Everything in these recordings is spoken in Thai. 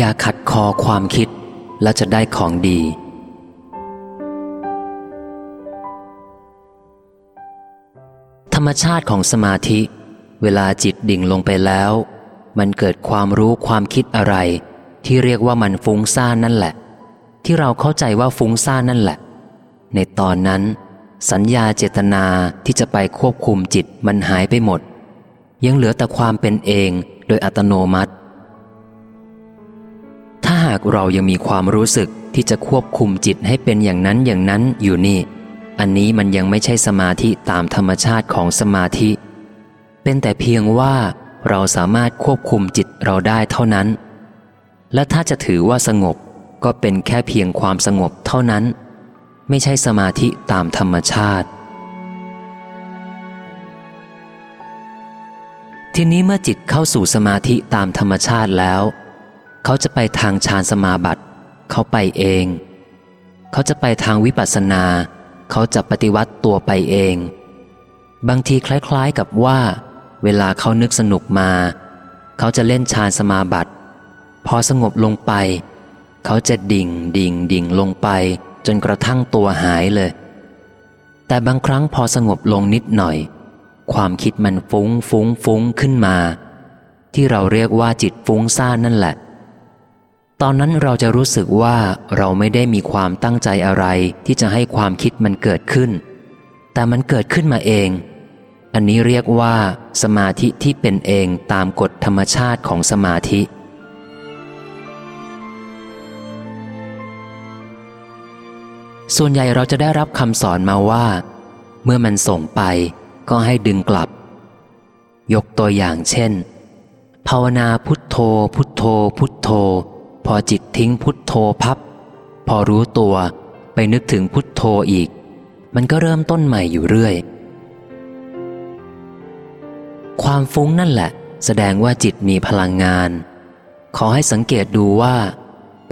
อย่าขัดคอความคิดแล้วจะได้ของดี ธรรมชาติของสมาธิ เวลาจิตดิ่งลงไปแล้ว มันเกิดความรู้ความคิดอะไร ที่เรียกว่ามันฟุ้งซ่านนั่นแหละ ที่เราเข้าใจว่าฟุ้งซ่านนั่นแหละ ในตอนนั้น สัญญาเจตนาที่จะไปควบคุมจิตมันหายไปหมด ยังเหลือแต่ความเป็นเองโดยอัตโนมัติ หากเรายังมีความรู้สึกที่จะควบคุมจิตให้เป็นอย่างนั้นอย่างนั้นอยู่นี่ อันนี้มันยังไม่ใช่สมาธิตามธรรมชาติของสมาธิ เป็นแต่เพียงว่าเราสามารถควบคุมจิตเราได้เท่านั้น และถ้าจะถือว่าสงบก็เป็นแค่เพียงความสงบเท่านั้น ไม่ใช่สมาธิตามธรรมชาติ ทีนี้เมื่อจิตเข้าสู่สมาธิตามธรรมชาติแล้ว เขาจะไปทางฌานสมาบัติ เขาไปเอง เขาจะไปทางวิปัสสนา เขาจะปฏิวัติตัวไปเอง บางทีคล้ายๆกับว่า เวลาเขานึกสนุกมา เขาจะเล่นฌานสมาบัติ พอสงบลงไป เขาจะดิ่งดิ่งดิ่งลงไปจนกระทั่งตัวหายเลย แต่บางครั้งพอสงบลงนิดหน่อย ความคิดมันฟุ้งฟุ้งฟุ้งขึ้นมา ที่เราเรียกว่าจิตฟุ้งซ่านนั่นแหละ ตอนนั้นเราจะรู้สึกว่าเราไม่ได้มีความตั้งใจอะไรที่จะให้ความคิดมันเกิดขึ้น แต่มันเกิดขึ้นมาเอง อันนี้เรียกว่า สมาธิที่เป็นเองตามกฎธรรมชาติของสมาธิ ส่วนใหญ่เราจะได้รับคำสอนมาว่า เมื่อมันส่งไปก็ให้ดึงกลับ ยกตัวอย่างเช่น ภาวนาพุทโธ พุทโธ พุทโธ พอจิตทิ้งพุทโธพับ พอรู้ตัวไปนึกถึงพุทโธอีก มันก็เริ่มต้นใหม่อยู่เรื่อย ความฟุ้งนั่นแหละ แสดงว่าจิตมีพลังงาน ขอให้สังเกตดูว่า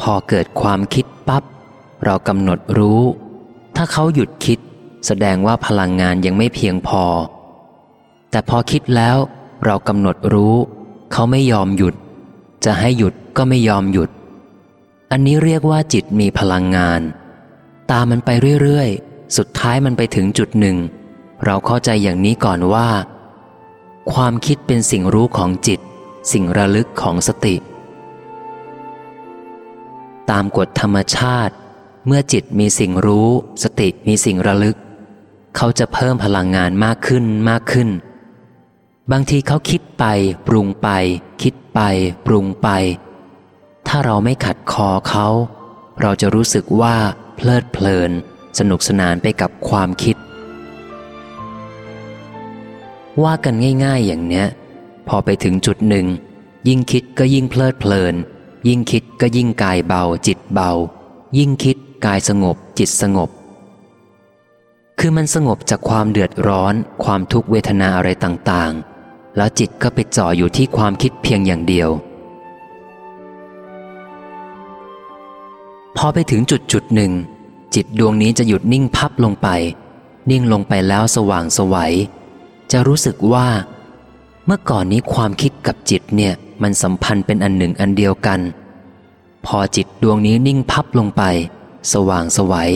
พอเกิดความคิดปับ๊บเรากำหนดรู้ ถ้าเขาหยุดคิด แสดงว่าพลังงานยังไม่เพียงพอ แต่พอคิดแล้วเรากำหนดรู้ เขาไม่ยอมหยุด จะให้หยุดก็ไม่ยอมหยุด อันนี้เรียกว่าจิตมีพลังงาน ตามมันไปเรื่อยๆ สุดท้ายมันไปถึงจุดหนึ่ง เราเข้าใจอย่างนี้ก่อนว่า ความคิดเป็นสิ่งรู้ของจิต สิ่งระลึกของสติ ตามกฎธรรมชาติ เมื่อจิตมีสิ่งรู้ สติมีสิ่งระลึก เขาจะเพิ่มพลังงานมากขึ้นมากขึ้น บางทีเขาคิดไป ปรุงไป คิดไป ปรุงไป ถ้าเราไม่ขัดคอเขา เราจะรู้สึกว่าเพลิดเพลิน สนุกสนานไปกับความคิด ว่ากันง่าย ๆอย่างเนี้ย พอไปถึงจุดหนึ่ง ยิ่งคิดก็ยิ่งเพลิดเพลิน ยิ่งคิดก็ยิ่งกายเบาจิตเบา ยิ่งคิดกายสงบจิตสงบ คือมันสงบจากความเดือดร้อน ความทุกเวทนาอะไรต่างๆ แล้วจิตก็ไปจ่ออยู่ที่ความคิดเพียงอย่างเดียว พอไปถึงจุดจุดหนึ่ง จิตดวงนี้จะหยุดนิ่งพับลงไป นิ่งลงไปแล้วสว่างสวัย จะรู้สึกว่า เมื่อก่อนนี้ความคิดกับจิตเนี่ยมันสัมพันธ์เป็นอันหนึ่งอันเดียวกัน พอจิตดวงนี้นิ่งพับลงไป สว่างสวัย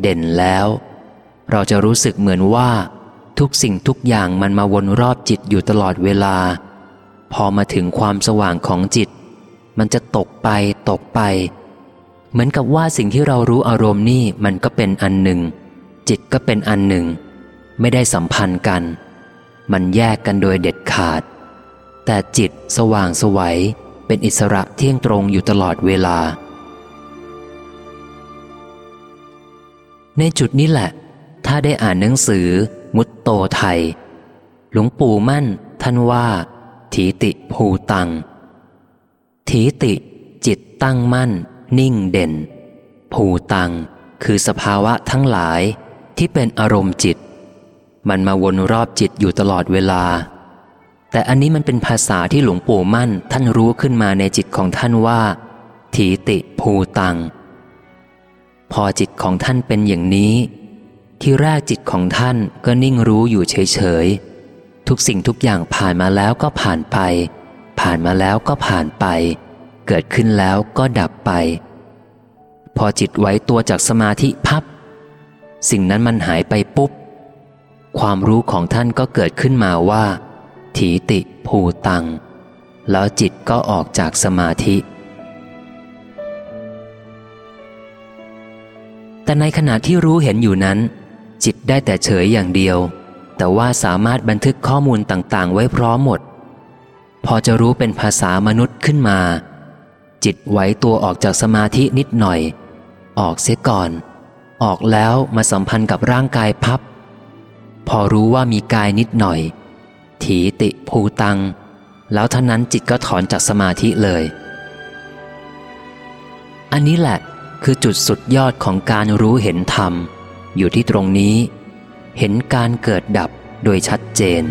เด่นแล้ว เราจะรู้สึกเหมือนว่า ทุกสิ่งทุกอย่างมันมาวนรอบจิตอยู่ตลอดเวลา พอมาถึงความสว่างของจิต มันจะตกไปตกไป เหมือนกับว่าสิ่งที่เรารู้อารมณ์นี่มันก็เป็นอันหนึ่ง จิตก็เป็นอันหนึ่ง ไม่ได้สัมพันธ์กัน มันแยกกันโดยเด็ดขาด แต่จิตสว่างสวัยเป็นอิสระเที่ยงตรงอยู่ตลอดเวลา ในจุดนี้แหละ ถ้าได้อ่านหนังสือ มุตโตไทย หลวงปู่มั่น ท่านว่า ถีติภูตัง ถีติ จิตตั้งมั่น นิ่งเด่น ภูตัง คือสภาวะทั้งหลายที่เป็นอารมณ์จิต มันมาวนรอบจิตอยู่ตลอดเวลา แต่อันนี้มันเป็นภาษาที่หลวงปู่มั่นท่านรู้ขึ้นมาในจิตของท่านว่า ถีติภูตัง พอจิตของท่านเป็นอย่างนี้ ที่แรกจิตของท่านก็นิ่งรู้อยู่เฉยๆทุกสิ่งทุกอย่างผ่านมาแล้วก็ผ่านไป ผ่านมาแล้วก็ผ่านไป เกิดขึ้นแล้วก็ดับไป พอจิตไว้ตัวจากสมาธิพับ สิ่งนั้นมันหายไปปุ๊บ ความรู้ของท่านก็เกิดขึ้นมาว่า ถีติภูตัง แล้วจิตก็ออกจากสมาธิ แต่ในขณะที่รู้เห็นอยู่นั้น จิตได้แต่เฉยอย่างเดียว แต่ว่าสามารถบันทึกข้อมูลต่างๆ ไว้พร้อมหมด พอจะรู้เป็นภาษามนุษย์ขึ้นมา จิตไหวตัวออกจากสมาธินิดหน่อย ออกเสียก่อน ออกแล้วมาสัมพันธ์กับร่างกายพับ พอรู้ว่ามีกายนิดหน่อย ถีติภูตัง แล้วท่านั้นจิตก็ถอนจากสมาธิเลย อันนี้แหละคือจุดสุดยอดของการรู้เห็นธรรม อยู่ที่ตรงนี้ เห็นการเกิดดับโดยชัดเจน